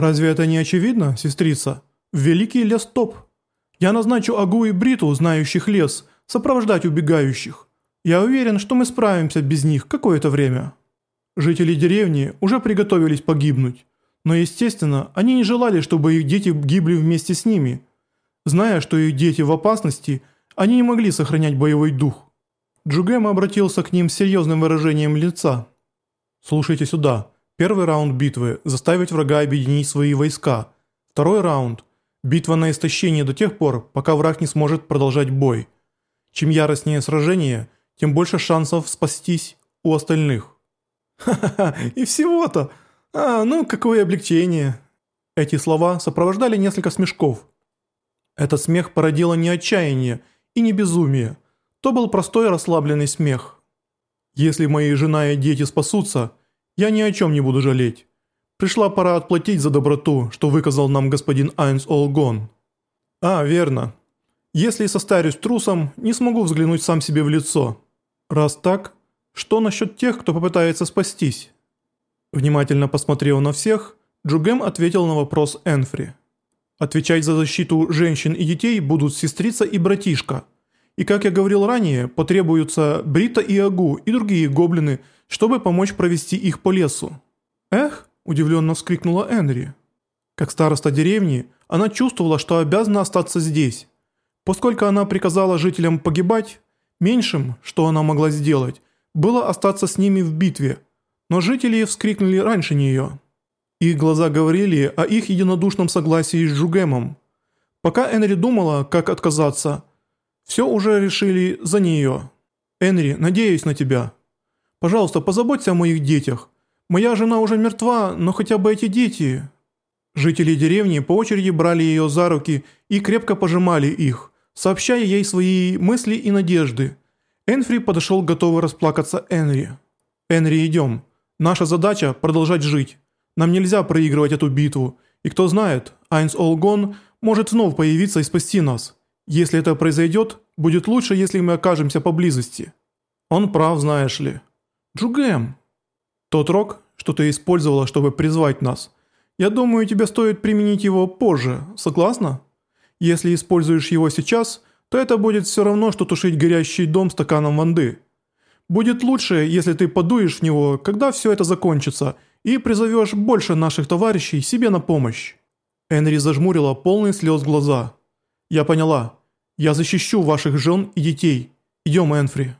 «Разве это не очевидно, сестрица? Великий лес топ. Я назначу Агу и Бриту, знающих лес, сопровождать убегающих. Я уверен, что мы справимся без них какое-то время». Жители деревни уже приготовились погибнуть, но, естественно, они не желали, чтобы их дети гибли вместе с ними. Зная, что их дети в опасности, они не могли сохранять боевой дух. Джугем обратился к ним с серьезным выражением лица. «Слушайте сюда. Первый раунд битвы – заставить врага объединить свои войска. Второй раунд – битва на истощение до тех пор, пока враг не сможет продолжать бой. Чем яростнее сражение, тем больше шансов спастись у остальных». «Ха-ха-ха, и всего-то! А, ну какое облегчение!» Эти слова сопровождали несколько смешков. Этот смех породило не отчаяние и не безумие. То был простой расслабленный смех. «Если мои жена и дети спасутся, я ни о чем не буду жалеть. Пришла пора отплатить за доброту, что выказал нам господин Айнс Олгон. А, верно. Если состарюсь трусом, не смогу взглянуть сам себе в лицо. Раз так, что насчет тех, кто попытается спастись? Внимательно посмотрев на всех, Джугем ответил на вопрос Энфри. Отвечать за защиту женщин и детей будут сестрица и братишка. И как я говорил ранее, потребуются Брита и Агу и другие гоблины – чтобы помочь провести их по лесу. «Эх!» – удивленно вскрикнула Энри. Как староста деревни, она чувствовала, что обязана остаться здесь. Поскольку она приказала жителям погибать, меньшим, что она могла сделать, было остаться с ними в битве. Но жители вскрикнули раньше нее. Их глаза говорили о их единодушном согласии с Джугемом. Пока Энри думала, как отказаться, все уже решили за нее. «Энри, надеюсь на тебя», Пожалуйста, позаботься о моих детях. Моя жена уже мертва, но хотя бы эти дети...» Жители деревни по очереди брали ее за руки и крепко пожимали их, сообщая ей свои мысли и надежды. Энфри подошел готовый расплакаться Энри. «Энри, идем. Наша задача – продолжать жить. Нам нельзя проигрывать эту битву. И кто знает, Айнс Олгон может вновь появиться и спасти нас. Если это произойдет, будет лучше, если мы окажемся поблизости». Он прав, знаешь ли. Джугэм. Тот рог, что ты использовала, чтобы призвать нас. Я думаю, тебе стоит применить его позже, согласна? Если используешь его сейчас, то это будет все равно, что тушить горящий дом стаканом воды. Будет лучше, если ты подуешь в него, когда все это закончится, и призовешь больше наших товарищей себе на помощь». Энри зажмурила полные слез глаза. «Я поняла. Я защищу ваших жен и детей. Идем, Энфри».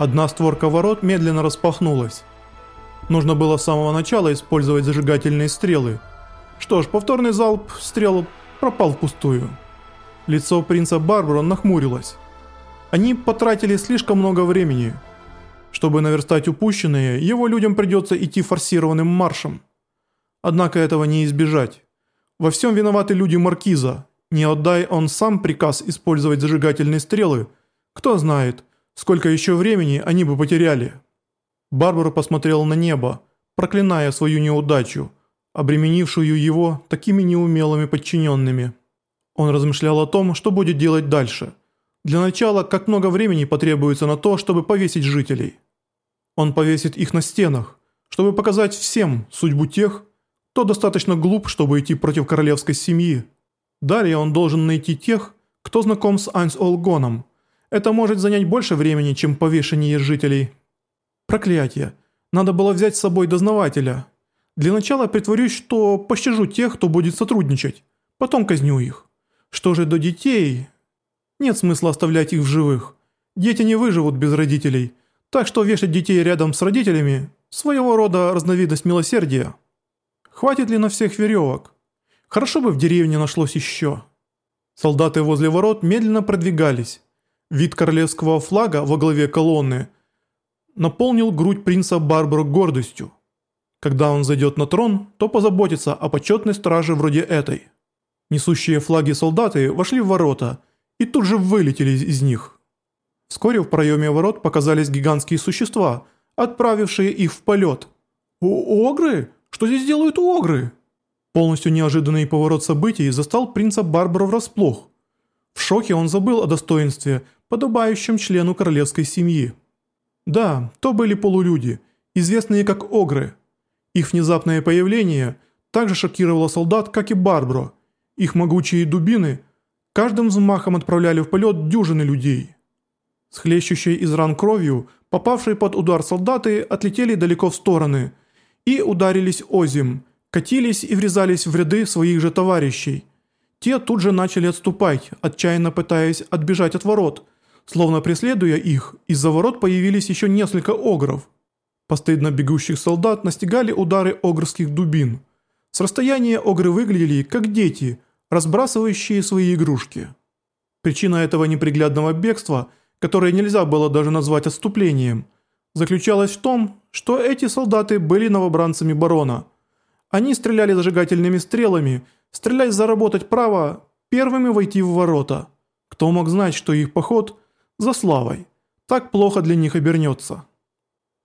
Одна створка ворот медленно распахнулась. Нужно было с самого начала использовать зажигательные стрелы. Что ж, повторный залп стрел пропал впустую. Лицо принца Барбара нахмурилось. Они потратили слишком много времени. Чтобы наверстать упущенное, его людям придется идти форсированным маршем. Однако этого не избежать. Во всем виноваты люди Маркиза. Не отдай он сам приказ использовать зажигательные стрелы, кто знает – Сколько еще времени они бы потеряли? Барбара посмотрел на небо, проклиная свою неудачу, обременившую его такими неумелыми подчиненными. Он размышлял о том, что будет делать дальше. Для начала, как много времени потребуется на то, чтобы повесить жителей. Он повесит их на стенах, чтобы показать всем судьбу тех, кто достаточно глуп, чтобы идти против королевской семьи. Далее он должен найти тех, кто знаком с Айнс Олгоном, это может занять больше времени, чем повешение жителей. Проклятие. Надо было взять с собой дознавателя. Для начала притворюсь, что пощажу тех, кто будет сотрудничать. Потом казню их. Что же до детей? Нет смысла оставлять их в живых. Дети не выживут без родителей. Так что вешать детей рядом с родителями – своего рода разновидность милосердия. Хватит ли на всех веревок? Хорошо бы в деревне нашлось еще. Солдаты возле ворот медленно продвигались. Вид королевского флага во главе колонны наполнил грудь принца Барбара гордостью. Когда он зайдет на трон, то позаботится о почетной страже вроде этой. Несущие флаги солдаты вошли в ворота и тут же вылетели из них. Вскоре в проеме ворот показались гигантские существа, отправившие их в полет. «О, огры? Что здесь делают огры?» Полностью неожиданный поворот событий застал принца Барбара врасплох. В шоке он забыл о достоинстве, подобающем члену королевской семьи. Да, то были полулюди, известные как огры. Их внезапное появление также шокировала солдат, как и Барбро. Их могучие дубины каждым взмахом отправляли в полет дюжины людей. С хлещущей из ран кровью, попавшие под удар солдаты, отлетели далеко в стороны и ударились озим, катились и врезались в ряды своих же товарищей. Те тут же начали отступать, отчаянно пытаясь отбежать от ворот. Словно преследуя их, из-за ворот появились еще несколько огров. Постыдно бегущих солдат настигали удары огрских дубин. С расстояния огры выглядели как дети, разбрасывающие свои игрушки. Причина этого неприглядного бегства, которое нельзя было даже назвать отступлением, заключалась в том, что эти солдаты были новобранцами барона. Они стреляли зажигательными стрелами – Стрелять заработать право, первыми войти в ворота. Кто мог знать, что их поход за славой так плохо для них обернется?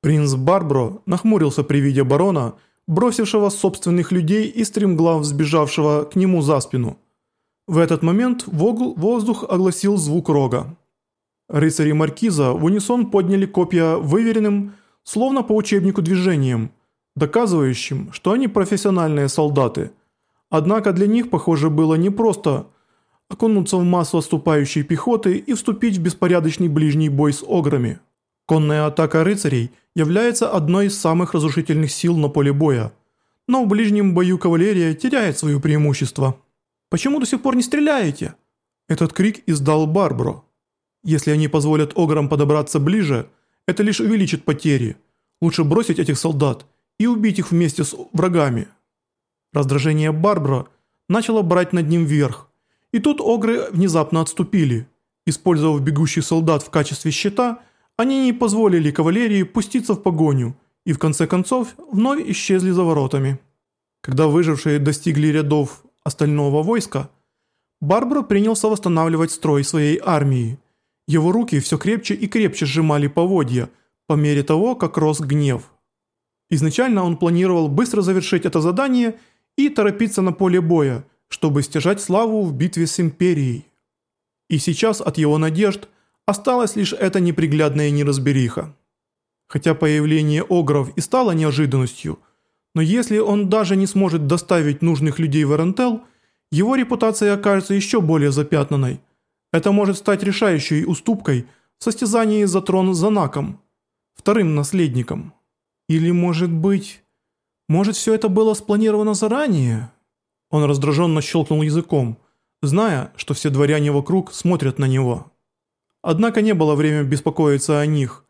Принц Барбро нахмурился при виде барона, бросившего собственных людей и стремглав сбежавшего к нему за спину. В этот момент воздух огласил звук рога. Рыцари Маркиза в унисон подняли копья выверенным, словно по учебнику движением, доказывающим, что они профессиональные солдаты – Однако для них, похоже, было непросто окунуться в массу отступающей пехоты и вступить в беспорядочный ближний бой с ограми. Конная атака рыцарей является одной из самых разрушительных сил на поле боя, но в ближнем бою кавалерия теряет свое преимущество. «Почему до сих пор не стреляете?» Этот крик издал Барбро. Если они позволят ограм подобраться ближе, это лишь увеличит потери. Лучше бросить этих солдат и убить их вместе с врагами. Раздражение Барбара начало брать над ним верх. И тут огры внезапно отступили. Использовав бегущих солдат в качестве щита, они не позволили кавалерии пуститься в погоню и в конце концов вновь исчезли за воротами. Когда выжившие достигли рядов остального войска, Барбара принялся восстанавливать строй своей армии. Его руки все крепче и крепче сжимали поводья, по мере того, как рос гнев. Изначально он планировал быстро завершить это задание и, торопиться на поле боя, чтобы стяжать славу в битве с Империей. И сейчас от его надежд осталась лишь эта неприглядная неразбериха. Хотя появление Огров и стало неожиданностью, но если он даже не сможет доставить нужных людей в Эрентел, его репутация окажется еще более запятнанной. Это может стать решающей уступкой в состязании за трон Занаком, вторым наследником. Или может быть... Может, все это было спланировано заранее?» Он раздраженно щелкнул языком, зная, что все дворяне вокруг смотрят на него. Однако не было времени беспокоиться о них.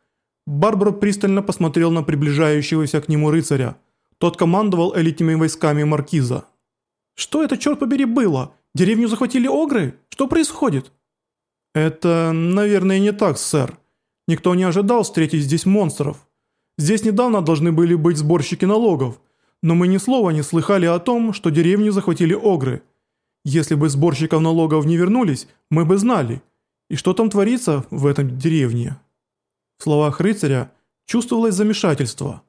Барбара пристально посмотрел на приближающегося к нему рыцаря. Тот командовал элитными войсками Маркиза. «Что это, черт побери, было? Деревню захватили огры? Что происходит?» «Это, наверное, не так, сэр. Никто не ожидал встретить здесь монстров. Здесь недавно должны были быть сборщики налогов, но мы ни слова не слыхали о том, что деревню захватили огры. Если бы сборщиков налогов не вернулись, мы бы знали. И что там творится в этом деревне?» В словах рыцаря чувствовалось замешательство.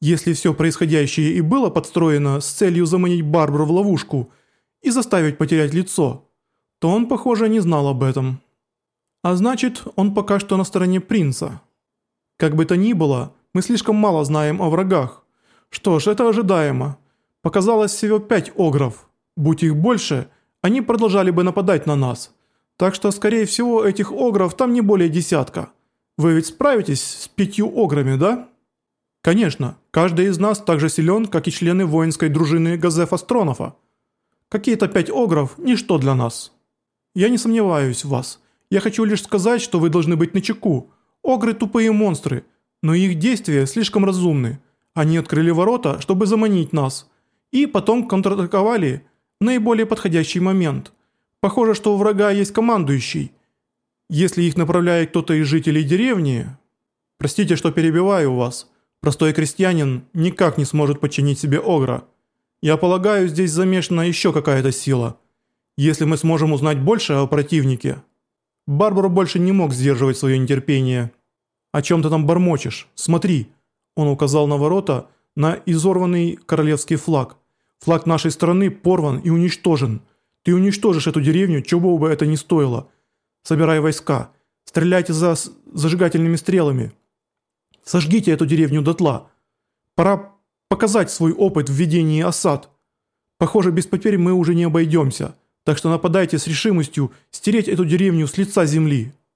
Если все происходящее и было подстроено с целью заманить Барбару в ловушку и заставить потерять лицо, то он, похоже, не знал об этом. А значит, он пока что на стороне принца. Как бы то ни было, мы слишком мало знаем о врагах. Что ж, это ожидаемо. Показалось всего пять огров. Будь их больше, они продолжали бы нападать на нас. Так что, скорее всего, этих огров там не более десятка. Вы ведь справитесь с пятью ограми, да? Конечно, каждый из нас так же силен, как и члены воинской дружины Газефа Стронова. Какие-то пять огров – ничто для нас. Я не сомневаюсь в вас. Я хочу лишь сказать, что вы должны быть начеку. Огры – тупые монстры, но их действия слишком разумны. Они открыли ворота, чтобы заманить нас, и потом контратаковали в наиболее подходящий момент. Похоже, что у врага есть командующий. Если их направляет кто-то из жителей деревни... Простите, что перебиваю вас. Простой крестьянин никак не сможет подчинить себе Огра. Я полагаю, здесь замешана еще какая-то сила. Если мы сможем узнать больше о противнике... Барбару больше не мог сдерживать свое нетерпение. «О чем ты там бормочешь? Смотри!» Он указал на ворота, на изорванный королевский флаг. «Флаг нашей страны порван и уничтожен. Ты уничтожишь эту деревню, чего бы это ни стоило. Собирай войска. Стреляйте за зажигательными стрелами. Сожгите эту деревню дотла. Пора показать свой опыт в ведении осад». Похоже, без потерь мы уже не обойдемся, так что нападайте с решимостью стереть эту деревню с лица земли».